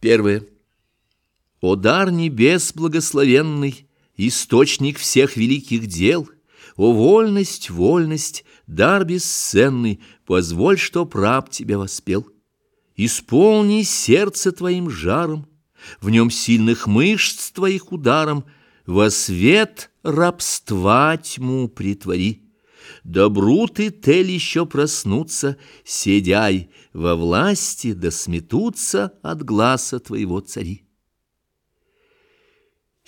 Первое. О дар небес благословенный, Источник всех великих дел, О вольность, вольность, дар бесценный, Позволь, чтоб раб тебя воспел. Исполни сердце твоим жаром, В нем сильных мышц твоих ударом, Во свет рабства тьму притвори. Добру ты, тель, еще проснуться, Седяй во власти, да сметутся От глаза твоего цари.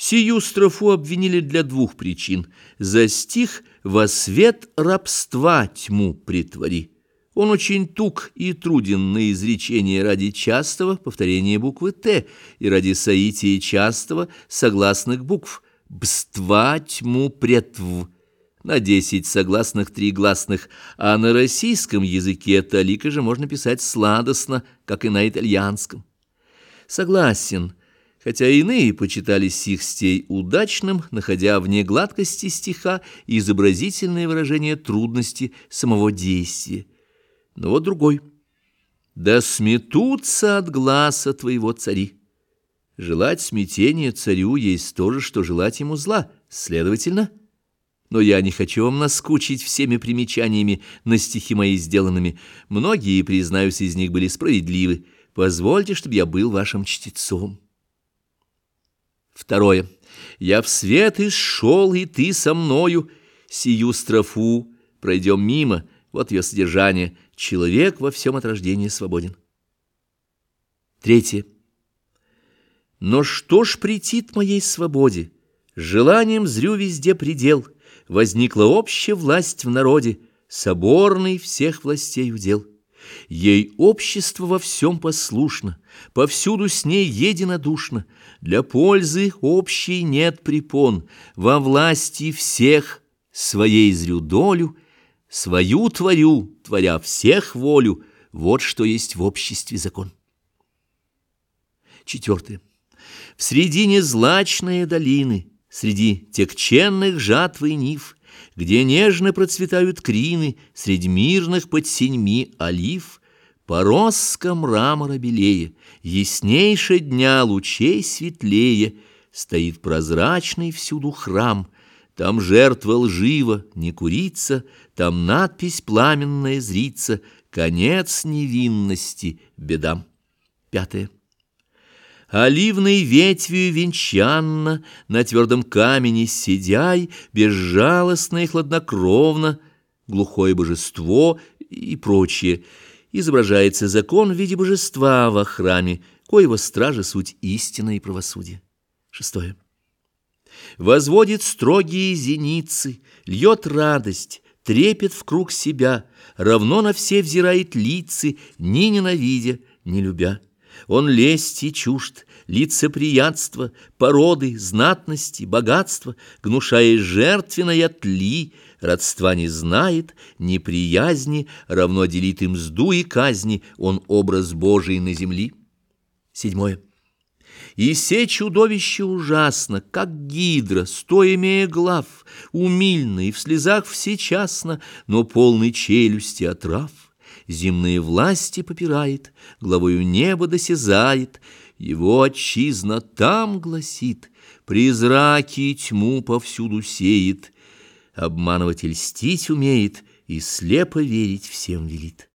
Сию строфу обвинили для двух причин. За стих «Во свет рабства тьму притвори». Он очень тук и труден на изречение ради частого повторения буквы «Т» и ради соития частого согласных букв «бства тьму претв» на десять согласных три гласных, а на российском языке талика же можно писать сладостно, как и на итальянском. Согласен, хотя иные почитали сих стей удачным, находя вне гладкости стиха изобразительное выражение трудности самого действия. Но вот другой. «Да сметутся от глаза твоего цари». Желать смятения царю есть то же, что желать ему зла, следовательно – но я не хочу вам наскучить всеми примечаниями на стихи мои сделанными. Многие, признаюсь, из них были справедливы. Позвольте, чтобы я был вашим чтецом. Второе. Я в свет исшел, и ты со мною. Сию строфу пройдем мимо. Вот ее содержание. Человек во всем от рождения свободен. Третье. Но что ж претит моей свободе? Желанием зрю везде предел — возникла общая власть в народе, соборный всех властей удел. Ей общество во всем послушно, повсюду с ней единодушно, для пользы общей нет препон, во власти всех своей зрю долю, свою творю, творя всех волю, вот что есть в обществе закон. Четвертое. В средине злачной долины — Среди текченных жатвы нив, Где нежно процветают крины, Среди мирных под синьми олив, Пороска мрамора белее, Яснейше дня лучей светлее, Стоит прозрачный всюду храм, Там жертва лжива, не курица, Там надпись пламенная зрится, Конец невинности бедам. Пятое. Оливной ветвью венчанно, На твердом камне сидяй, Безжалостно и хладнокровно, Глухое божество и прочее. Изображается закон в виде божества во храме, Коего стража суть истина и правосудие. Шестое. Возводит строгие зеницы, Льет радость, трепет в круг себя, Равно на все взирает лицы, Ни ненавидя, ни любя. Он лести чужд, лицеприятства, породы, знатности, богатства, гнушая жертвенной тли, родства не знает, неприязни, равно делит им мзду и казни, он образ Божий на земли. Седьмое. И се чудовище ужасно, как гидра, сто имея глав, умильно и в слезах всечасно, но полный челюсти отрав земные власти попирает, главою неба досязает, его отчизна там гласит, призраки тьму повсюду сеет, обманывать и льстить умеет, и слепо верить всем велит.